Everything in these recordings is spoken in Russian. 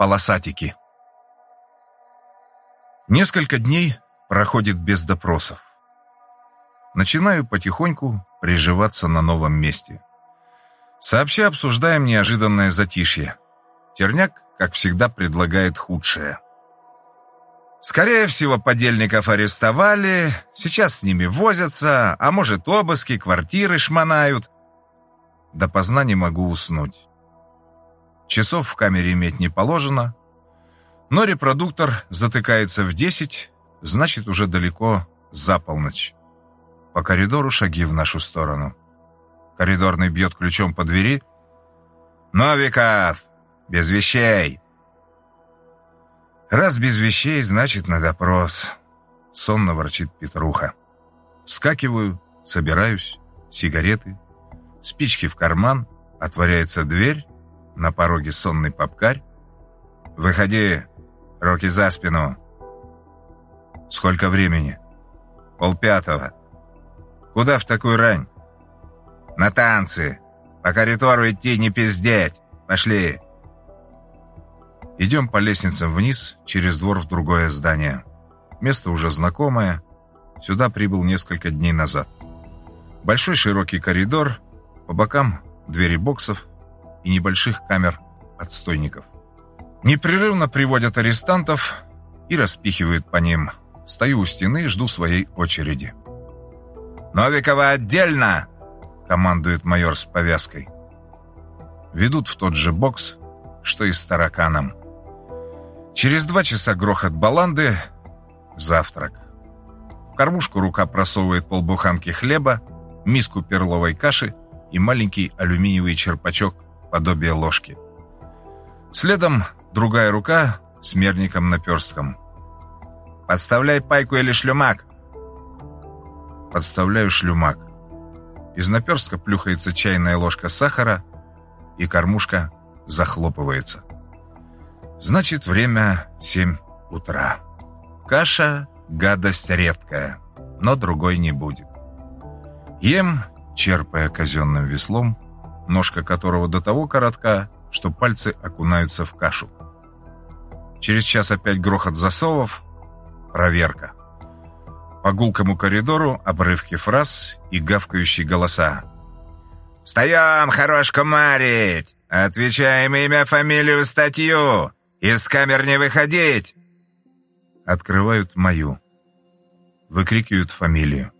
полосатики. Несколько дней проходит без допросов. Начинаю потихоньку приживаться на новом месте. Сообща обсуждаем неожиданное затишье. Терняк, как всегда, предлагает худшее. Скорее всего, подельников арестовали, сейчас с ними возятся, а может, обыски, квартиры шмонают. Допоздна не могу уснуть. Часов в камере иметь не положено, но репродуктор затыкается в 10, значит, уже далеко за полночь. По коридору шаги в нашу сторону. Коридорный бьет ключом по двери. «Новиков! Без вещей!» «Раз без вещей, значит, на допрос», — сонно ворчит Петруха. Скакиваю, собираюсь, сигареты, спички в карман, отворяется дверь, на пороге сонный попкарь. «Выходи, руки за спину!» «Сколько времени?» «Полпятого». «Куда в такую рань?» «На танцы! По коридору идти не пиздеть! Пошли!» Идем по лестницам вниз, через двор в другое здание. Место уже знакомое. Сюда прибыл несколько дней назад. Большой широкий коридор, по бокам двери боксов и небольших камер отстойников. Непрерывно приводят арестантов и распихивают по ним. Стою у стены и жду своей очереди. «Новикова отдельно!» — командует майор с повязкой. Ведут в тот же бокс, что и с тараканом. Через два часа грохот баланды, завтрак. В кормушку рука просовывает полбуханки хлеба, миску перловой каши и маленький алюминиевый черпачок подобие ложки. Следом другая рука с мерником наперстком. «Подставляй пайку или шлюмак!» Подставляю шлюмак. Из наперстка плюхается чайная ложка сахара, и кормушка захлопывается. Значит, время 7 утра. Каша – гадость редкая, но другой не будет. Ем, черпая казенным веслом, ножка которого до того коротка, что пальцы окунаются в кашу. Через час опять грохот засовов, проверка. По гулкому коридору обрывки фраз и гавкающие голоса. «Встаем, хорош кумарить! Отвечаем имя, фамилию, статью! «Из камер не выходить!» Открывают мою. Выкрикивают фамилию.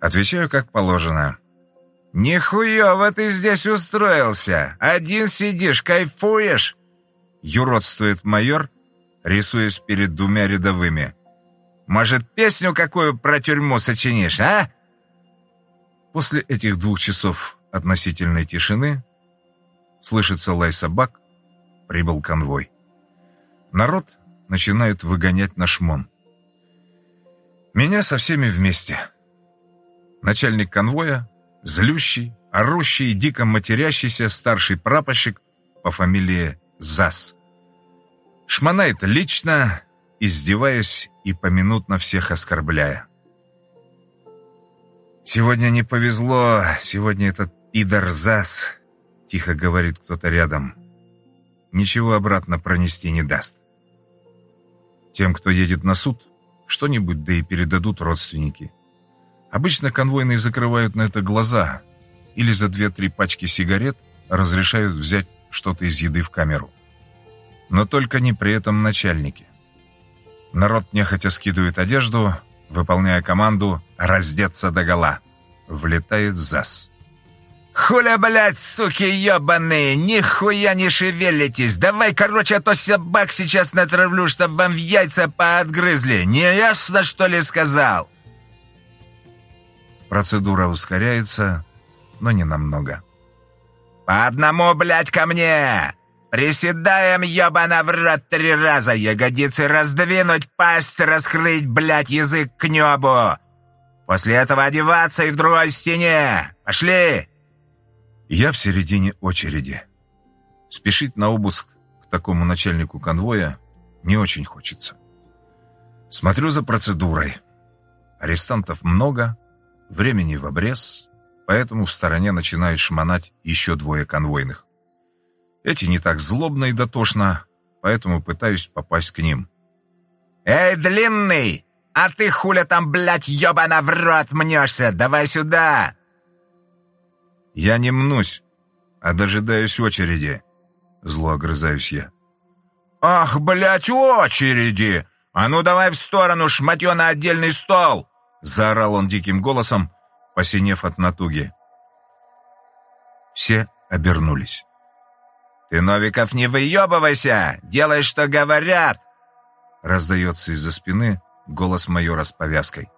Отвечаю, как положено. «Нихуево ты здесь устроился! Один сидишь, кайфуешь!» Юродствует майор, рисуясь перед двумя рядовыми. «Может, песню какую про тюрьму сочинишь, а?» После этих двух часов относительной тишины слышится лай собак, прибыл конвой. Народ начинает выгонять на шмон. Меня со всеми вместе. Начальник конвоя, злющий, орущий и дико матерящийся старший прапорщик по фамилии Зас. Шмонает лично, издеваясь и поминутно всех оскорбляя. «Сегодня не повезло, сегодня этот пидор Зас», — тихо говорит кто-то рядом ничего обратно пронести не даст. Тем, кто едет на суд, что-нибудь да и передадут родственники. Обычно конвойные закрывают на это глаза или за две-три пачки сигарет разрешают взять что-то из еды в камеру. Но только не при этом начальники. Народ нехотя скидывает одежду, выполняя команду «раздеться догола». Влетает ЗАС. «Хуля, блядь, суки ебаные, нихуя не шевелитесь! Давай, короче, а то собак сейчас натравлю, чтоб вам в яйца поотгрызли! Не ясно, что ли, сказал?» Процедура ускоряется, но не намного. «По одному, блядь, ко мне! Приседаем, ебана, в рот три раза! Ягодицы раздвинуть, пасть раскрыть, блядь, язык к небу! После этого одеваться и в другой стене! Пошли!» Я в середине очереди. Спешить на обыск к такому начальнику конвоя не очень хочется. Смотрю за процедурой. Арестантов много, времени в обрез, поэтому в стороне начинают шмонать еще двое конвойных. Эти не так злобно и дотошно, поэтому пытаюсь попасть к ним. «Эй, длинный! А ты хуля там, блядь, ёбана в рот мнешься? Давай сюда!» «Я не мнусь, а дожидаюсь очереди», — зло огрызаюсь я. «Ах, блядь, очереди! А ну давай в сторону, шматье на отдельный стол!» Заорал он диким голосом, посинев от натуги. Все обернулись. «Ты, Новиков, не выебывайся! Делай, что говорят!» Раздается из-за спины голос майора с повязкой.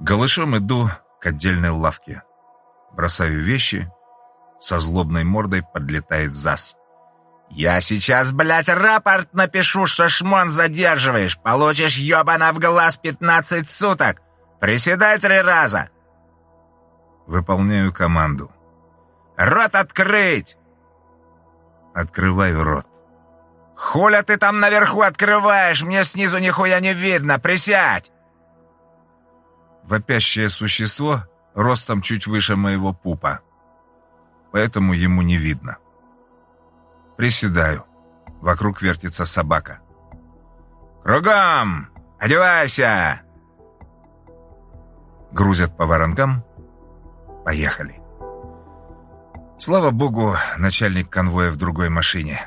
Голышом иду к отдельной лавке. Бросаю вещи, со злобной мордой подлетает ЗАС. «Я сейчас, блядь, рапорт напишу, что шмон задерживаешь. Получишь ёбана в глаз 15 суток. Приседай три раза». Выполняю команду. «Рот открыть!» Открываю рот. «Хуля ты там наверху открываешь? Мне снизу нихуя не видно. Присядь!» Вопящее существо ростом чуть выше моего пупа. Поэтому ему не видно. Приседаю. Вокруг вертится собака. «Кругом! Одевайся!» Грузят по воронкам. Поехали. Слава богу, начальник конвоя в другой машине.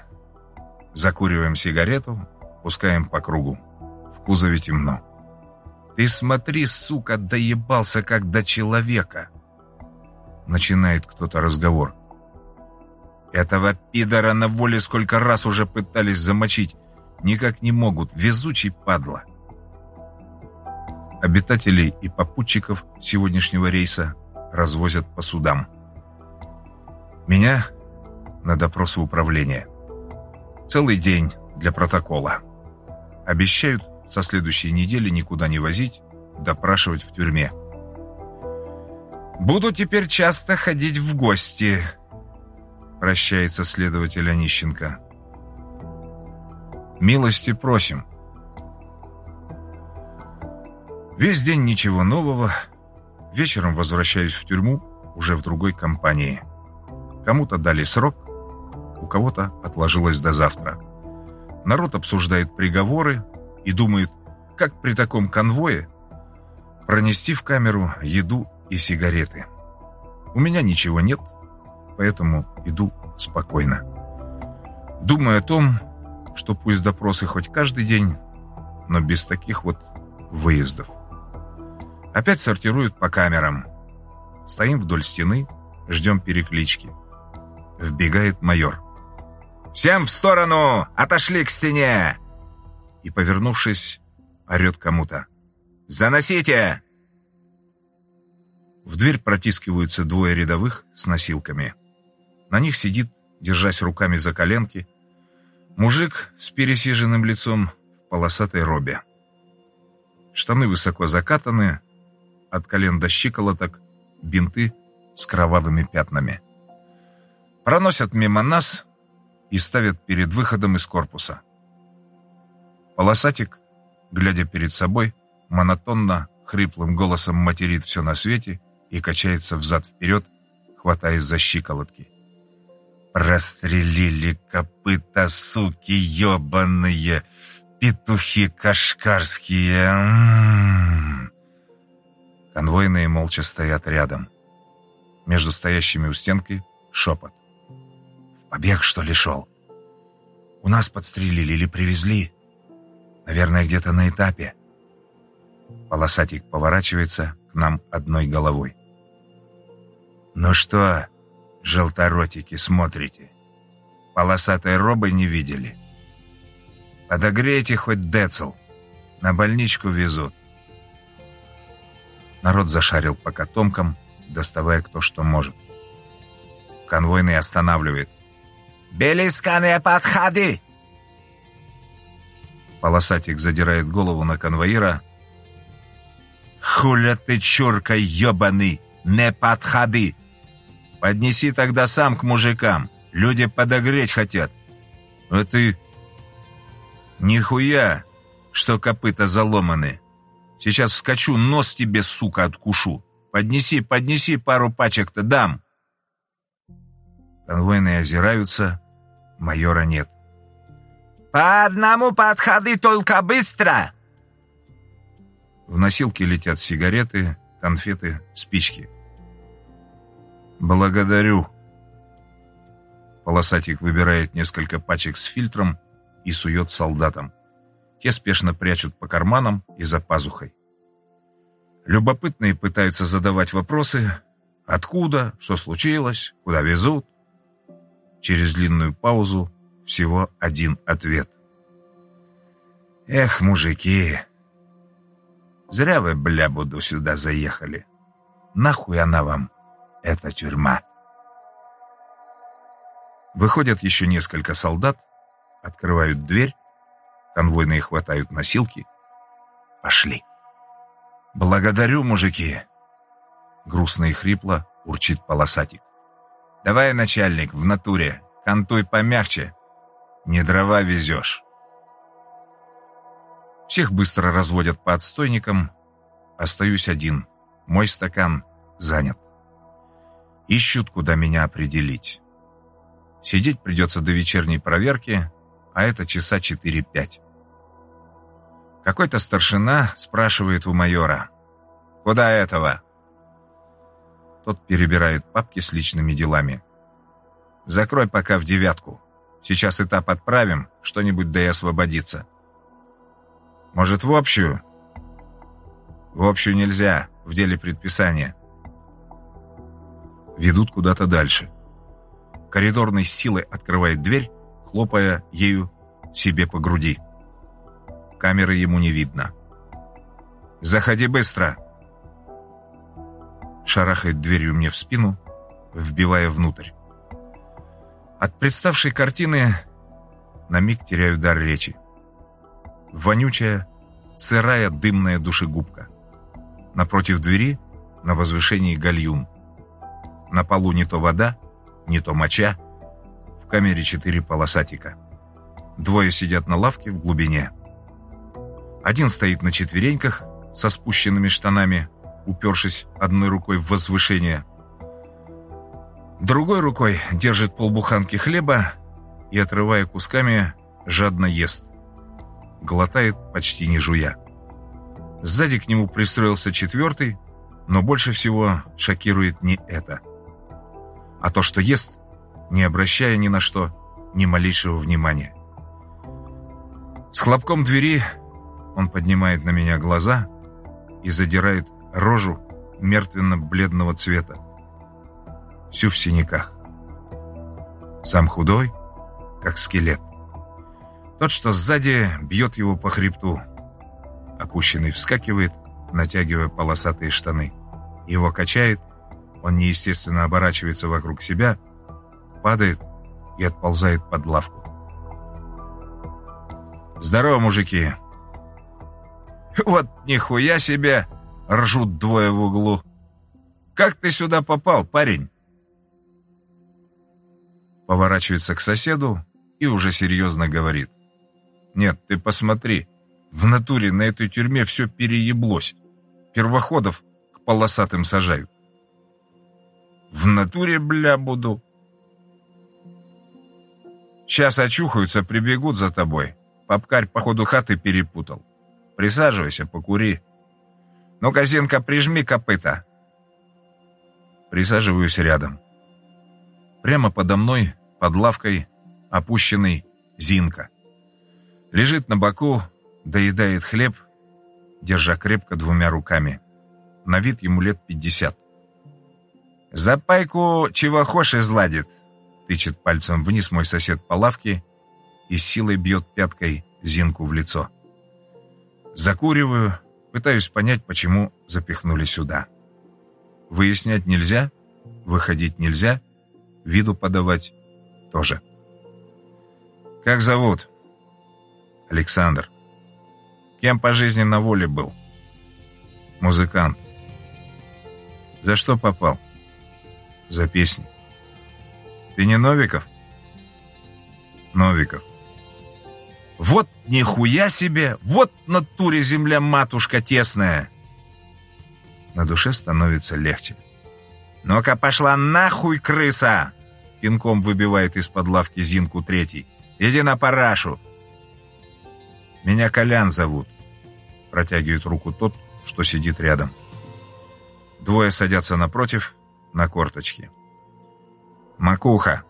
Закуриваем сигарету, пускаем по кругу. В кузове темно. «Ты смотри, сука, доебался как до человека!» Начинает кто-то разговор. Этого пидора на воле сколько раз уже пытались замочить. Никак не могут, везучий падла. Обитателей и попутчиков сегодняшнего рейса развозят по судам. Меня на допрос в управление. Целый день для протокола. Обещают со следующей недели никуда не возить, допрашивать в тюрьме. Буду теперь часто ходить в гости, прощается следователь Онищенко. Милости просим. Весь день ничего нового. Вечером возвращаюсь в тюрьму уже в другой компании. Кому-то дали срок, у кого-то отложилось до завтра. Народ обсуждает приговоры и думает, как при таком конвое пронести в камеру еду и сигареты. У меня ничего нет, поэтому иду спокойно. Думаю о том, что пусть допросы хоть каждый день, но без таких вот выездов. Опять сортируют по камерам. Стоим вдоль стены, ждем переклички. Вбегает майор. «Всем в сторону! Отошли к стене!» И, повернувшись, орет кому-то. «Заносите!» В дверь протискиваются двое рядовых с носилками. На них сидит, держась руками за коленки, мужик с пересиженным лицом в полосатой робе. Штаны высоко закатаны, от колен до щиколоток бинты с кровавыми пятнами. Проносят мимо нас и ставят перед выходом из корпуса. Полосатик, глядя перед собой, монотонно, хриплым голосом материт все на свете и качается взад-вперед, хватаясь за щиколотки. Прострелили копыта, суки ебаные, петухи кашкарские. М -м -м. Конвойные молча стоят рядом. Между стоящими у стенки шепот. В побег, что ли, шел? У нас подстрелили или привезли? Наверное, где-то на этапе. Полосатик поворачивается к нам одной головой. «Ну что, желторотики, смотрите. Полосатой робы не видели. Подогрейте хоть децл. На больничку везут. Народ зашарил по котомкам, доставая кто что может. Конвойный останавливает. «Белисканы подходи!» Полосатик задирает голову на конвоира. «Хуля ты, чурка ебаный! Не подходи!» Поднеси тогда сам к мужикам. Люди подогреть хотят. А ты... Нихуя, что копыта заломаны. Сейчас вскочу, нос тебе, сука, откушу. Поднеси, поднеси пару пачек-то дам. Конвойные озираются, майора нет. «По одному подходы, только быстро!» В носилки летят сигареты, конфеты, спички. «Благодарю». Полосатик выбирает несколько пачек с фильтром и сует солдатам. Те спешно прячут по карманам и за пазухой. Любопытные пытаются задавать вопросы. Откуда? Что случилось? Куда везут? Через длинную паузу всего один ответ. «Эх, мужики, зря вы, бля, буду сюда заехали. Нахуй она вам, эта тюрьма?» Выходят еще несколько солдат, открывают дверь, конвойные хватают носилки. Пошли. «Благодарю, мужики!» Грустно и хрипло урчит полосатик. «Давай, начальник, в натуре, кантуй помягче, не дрова везешь. Всех быстро разводят по отстойникам. Остаюсь один. Мой стакан занят. Ищут, куда меня определить. Сидеть придется до вечерней проверки, а это часа 4-5. Какой-то старшина спрашивает у майора. «Куда этого?» Тот перебирает папки с личными делами. «Закрой пока в девятку. Сейчас этап отправим, что-нибудь да и освободится. Может, в общую? В общую нельзя, в деле предписания. Ведут куда-то дальше. Коридорной силой открывает дверь, хлопая ею себе по груди. Камеры ему не видно. «Заходи быстро!» Шарахает дверью мне в спину, вбивая внутрь. От представшей картины на миг теряю дар речи. Вонючая, сырая дымная душегубка. Напротив двери на возвышении гальюн. На полу не то вода, не то моча. В камере четыре полосатика. Двое сидят на лавке в глубине. Один стоит на четвереньках со спущенными штанами, упершись одной рукой в возвышение – Другой рукой держит полбуханки хлеба и, отрывая кусками, жадно ест. Глотает, почти не жуя. Сзади к нему пристроился четвертый, но больше всего шокирует не это. А то, что ест, не обращая ни на что, ни малейшего внимания. С хлопком двери он поднимает на меня глаза и задирает рожу мертвенно-бледного цвета всю в синяках. Сам худой, как скелет. Тот, что сзади, бьет его по хребту. Опущенный вскакивает, натягивая полосатые штаны. Его качает, он неестественно оборачивается вокруг себя, падает и отползает под лавку. «Здорово, мужики!» «Вот нихуя себе!» — ржут двое в углу. «Как ты сюда попал, парень?» поворачивается к соседу и уже серьезно говорит. «Нет, ты посмотри, в натуре на этой тюрьме все перееблось. Первоходов к полосатым сажают». «В натуре, бля, буду». «Сейчас очухаются, прибегут за тобой. Попкарь, походу, хаты перепутал. Присаживайся, покури. Ну, Козенко, прижми копыта». Присаживаюсь рядом. Прямо подо мной под лавкой опущенный Зинка. Лежит на боку, доедает хлеб, держа крепко двумя руками. На вид ему лет пятьдесят. «За пайку чего хошь изладит», — тычет пальцем вниз мой сосед по лавке и с силой бьет пяткой Зинку в лицо. Закуриваю, пытаюсь понять, почему запихнули сюда. Выяснять нельзя, выходить нельзя, виду подавать тоже. Как зовут? Александр. Кем по жизни на воле был? Музыкант. За что попал? За песни. Ты не Новиков? Новиков. Вот нихуя себе! Вот натуре земля-матушка тесная! На душе становится легче. «Ну-ка пошла нахуй, крыса!» Пинком выбивает из-под лавки Зинку третий. «Иди на парашу! Меня Колян зовут. Протягивает руку тот, что сидит рядом. Двое садятся напротив, на корточки. Макуха.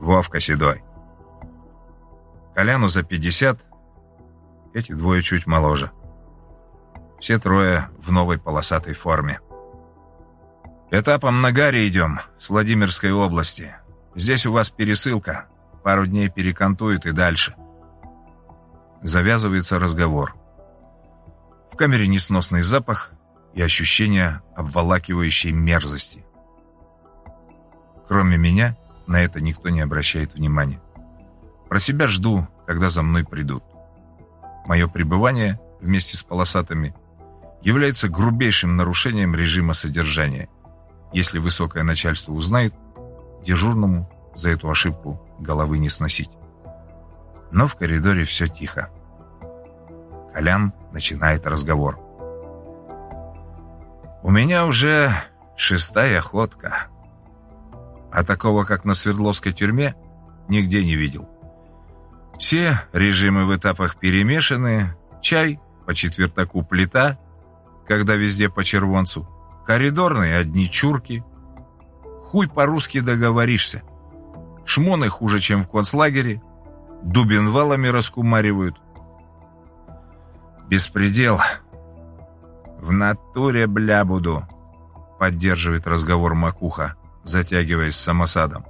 Вовка Седой. Коляну за 50, эти двое чуть моложе. Все трое в новой полосатой форме. Этапом на Гаре идем, с Владимирской области. Здесь у вас пересылка. Пару дней перекантует и дальше. Завязывается разговор. В камере несносный запах и ощущение обволакивающей мерзости. Кроме меня, на это никто не обращает внимания. Про себя жду, когда за мной придут. Мое пребывание вместе с полосатыми является грубейшим нарушением режима содержания. Если высокое начальство узнает, дежурному за эту ошибку головы не сносить. Но в коридоре все тихо. Колян начинает разговор. «У меня уже шестая охотка. А такого, как на Свердловской тюрьме, нигде не видел. Все режимы в этапах перемешаны, чай по четвертаку плита, когда везде по червонцу, коридорные одни чурки. Хуй по-русски договоришься. Шмоны хуже, чем в концлагере, дубинвалами раскумаривают. Беспредел. В натуре бля буду, поддерживает разговор Макуха, затягиваясь самосадом.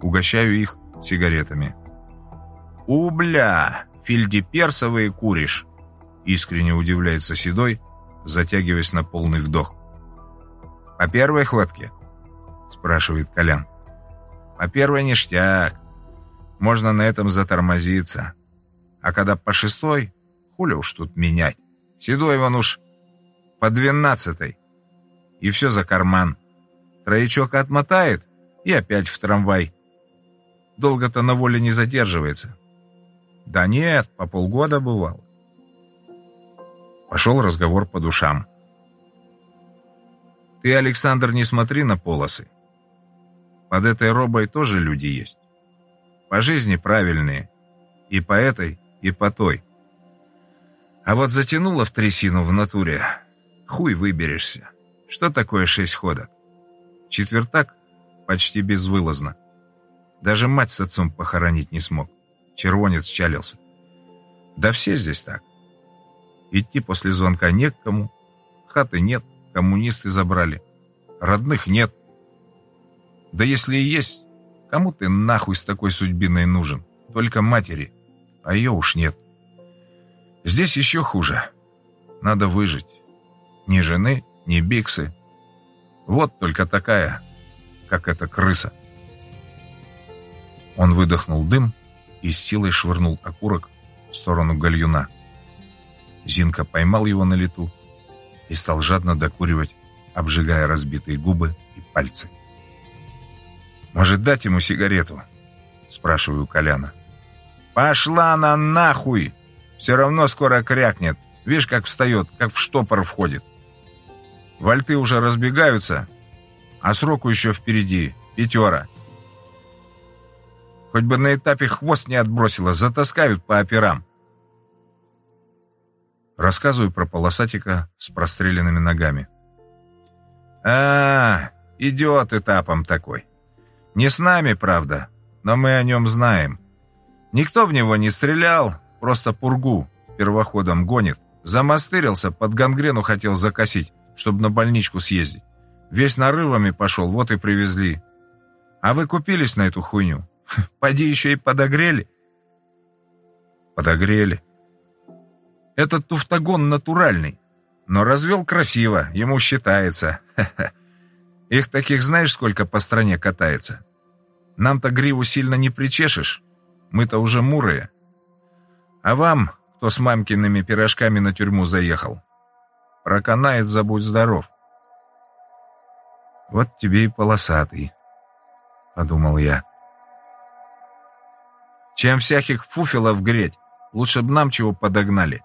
Угощаю их сигаретами. «У, бля, фильдеперсовые куришь!» Искренне удивляется Седой, затягиваясь на полный вдох. «По первой хватке?» спрашивает Колян. «По первой ништяк. Можно на этом затормозиться. А когда по шестой, хули уж тут менять. Седой вон уж по двенадцатой. И все за карман. Троечок отмотает и опять в трамвай. Долго-то на воле не задерживается. Да нет, по полгода бывал. Пошел разговор по душам. Ты, Александр, не смотри на полосы. Под этой робой тоже люди есть. По жизни правильные. И по этой, и по той. А вот затянуло в трясину в натуре. Хуй выберешься. Что такое шесть ходок? Четвертак почти безвылазно. Даже мать с отцом похоронить не смог. Червонец чалился. Да все здесь так. Идти после звонка не к кому. Хаты нет, коммунисты забрали. Родных нет. Да если и есть, кому ты нахуй с такой судьбиной нужен? Только матери. А ее уж нет. Здесь еще хуже. Надо выжить. Ни жены, ни биксы. Вот только такая, как эта крыса. Он выдохнул дым и с силой швырнул окурок в сторону гальюна. Зинка поймал его на лету и стал жадно докуривать, обжигая разбитые губы и пальцы. «Может, дать ему сигарету?» – спрашиваю Коляна. «Пошла она нахуй! Все равно скоро крякнет. Видишь, как встает, как в штопор входит. Вольты уже разбегаются, а сроку еще впереди пятера. Хоть бы на этапе хвост не отбросило, затаскают по операм. Рассказываю про полосатика с простреленными ногами. а, идет этапом такой. Не с нами, правда, но мы о нем знаем. Никто в него не стрелял, просто пургу первоходом гонит. Замастырился, под гангрену хотел закосить, чтобы на больничку съездить. Весь нарывами пошел, вот и привезли. А вы купились на эту хуйню? Поди еще и подогрели. Подогрели. Этот туфтагон натуральный, но развел красиво, ему считается. Их таких знаешь, сколько по стране катается? Нам-то гриву сильно не причешешь, мы-то уже мурые. А вам, кто с мамкиными пирожками на тюрьму заехал, проканает, забудь здоров. Вот тебе и полосатый, подумал я. Чем всяких фуфелов греть, лучше б нам чего подогнали.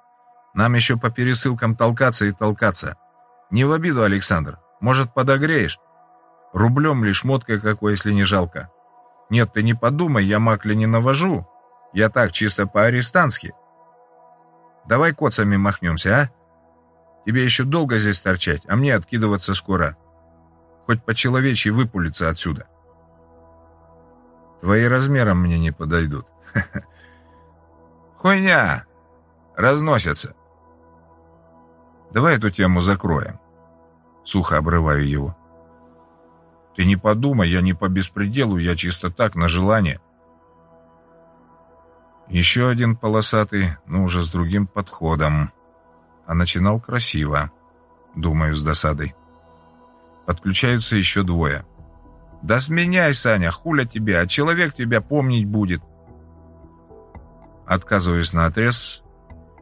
Нам еще по пересылкам толкаться и толкаться. Не в обиду, Александр. Может, подогреешь? Рублем лишь моткой какой, если не жалко. Нет, ты не подумай, я макли не навожу. Я так, чисто по-арестантски. Давай коцами махнемся, а? Тебе еще долго здесь торчать, а мне откидываться скоро. Хоть по-человечьи выпулиться отсюда. Твои размером мне не подойдут. Хуйня! Разносятся. Давай эту тему закроем. Сухо обрываю его. Ты не подумай, я не по беспределу, я чисто так, на желание. Еще один полосатый, но уже с другим подходом. А начинал красиво, думаю с досадой. Подключаются еще двое. «Да сменяй, Саня, хуля тебе, а человек тебя помнить будет». Отказываюсь на отрез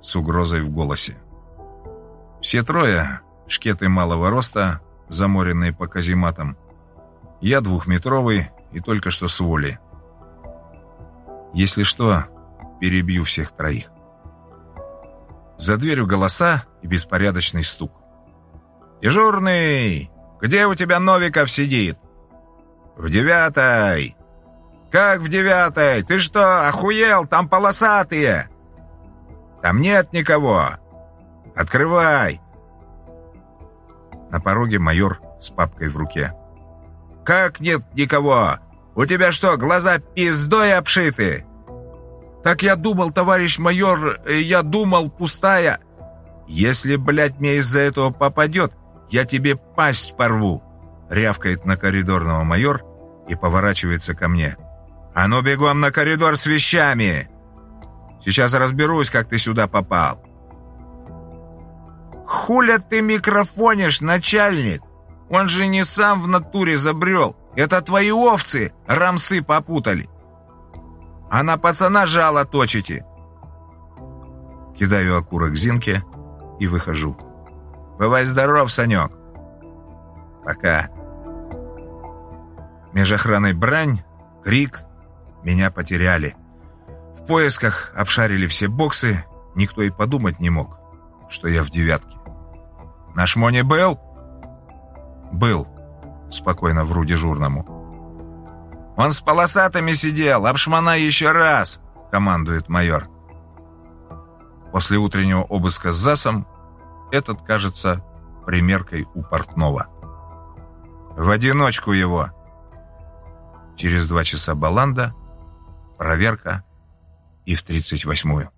с угрозой в голосе. Все трое, шкеты малого роста, заморенные по казематам. Я двухметровый и только что с воли. Если что, перебью всех троих. За дверью голоса и беспорядочный стук. «Дежурный! Где у тебя Новиков сидит?» «В девятой!» «Как в девятой? Ты что, охуел? Там полосатые!» «Там нет никого!» «Открывай!» На пороге майор с папкой в руке. «Как нет никого? У тебя что, глаза пиздой обшиты?» «Так я думал, товарищ майор, э, я думал, пустая...» «Если, блядь, мне из-за этого попадет, я тебе пасть порву!» Рявкает на коридорного майор и поворачивается ко мне. «А ну бегом на коридор с вещами! Сейчас разберусь, как ты сюда попал!» «Хуля ты микрофонишь, начальник? Он же не сам в натуре забрел. Это твои овцы рамсы попутали а на пацана жало точите!» Кидаю окурок Зинке и выхожу. «Бывай здоров, Санек!» «Пока!» Меж охраной брань, крик, меня потеряли. В поисках обшарили все боксы, никто и подумать не мог, что я в девятке. «На шмоне был?» «Был», — спокойно вру дежурному. «Он с полосатыми сидел, обшмана еще раз!» — командует майор. После утреннего обыска с ЗАСом этот кажется примеркой у портного. «В одиночку его!» Через два часа баланда, проверка и в тридцать восьмую.